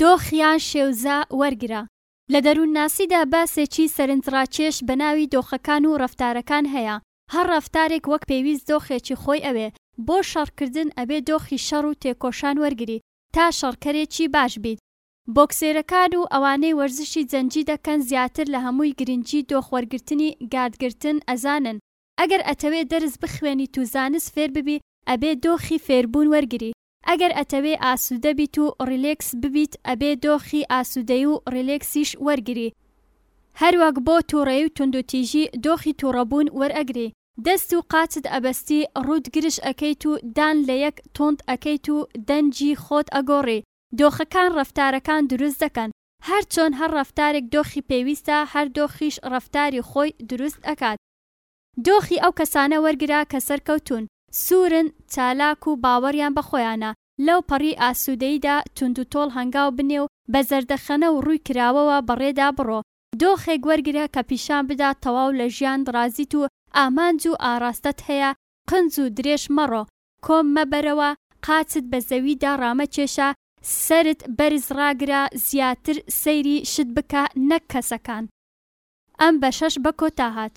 دۆخیان شێوزا وەرگرە. لە دەروونناسیدا باسێکی سەرنجڕاکێش بە ناوی دۆخەکان و ڕەفتارەکان هەیە، هەر ڕەفتارێک وەک پێویست دۆخێکی خۆی ئەوێ، بۆ شەڕکردن ئەبێ دۆخی شەڕ و تێکۆشان وەرگری تا شەڕکەرێکی باش بیت. بۆکسێرەکان و ئەوانەی وەرزشی جەنگی دەکەن زیاتر لە هەمووی گرنگی دۆخ وەرگرتنی گاردگرتن ئەزانن، ئەگەر ئەتەوێ دەرس بخوێنیت و زانست فێر ببی ئەبێ دۆخی فێربوون وەرگری، ئەگەر ئەتەوێ ئاسودە بیت و ڕیلێکس ببیت ئەبێ دۆخی ئاسودەی و ڕیلێکسیش وەرگری هەر وەک بۆ توڕەی و توندوتیژی دۆخی توڕەبون وەرئەگری دەست و قاچت ئەبەستی ڕوت گرژ ئەکەیت و دان لە یەک توند ئەکەیت و دەنگی خۆت ئەگۆڕی دۆخەکان ڕەفتارەکان دروست دەکەن هەر چۆن هەر ڕەفتارێک دۆخی پێویستە هەر دۆخیش ڕەفتاری خۆی دروست ئەکات. دۆخی ئەو کەسانە وەرگرە کە سەرکەوتوون، سوورن، چالاک و باوەڕیان بە خۆیانە، لەو پەڕی ئاسوودەییدا توندوتۆڵ هەنگاو بنێ و بە زەردەخەنە و ڕووی کراوەوە بەڕێدا بڕۆ. دۆخێک وەرگرە کە پیشان بدا تەواو لە ژیان ڕازیت و ئامانج و ئاڕاستەت هەیە، قنج و درێژ مەڕۆ، کۆم مەبەرەوە، قاچت بە زەویدا ڕامەکێشە، سەرت بەرز ڕاگرە، زیاتر سەیری شت بکە نەک کەسەکان. ئەم بەشەش بە کۆتا هات.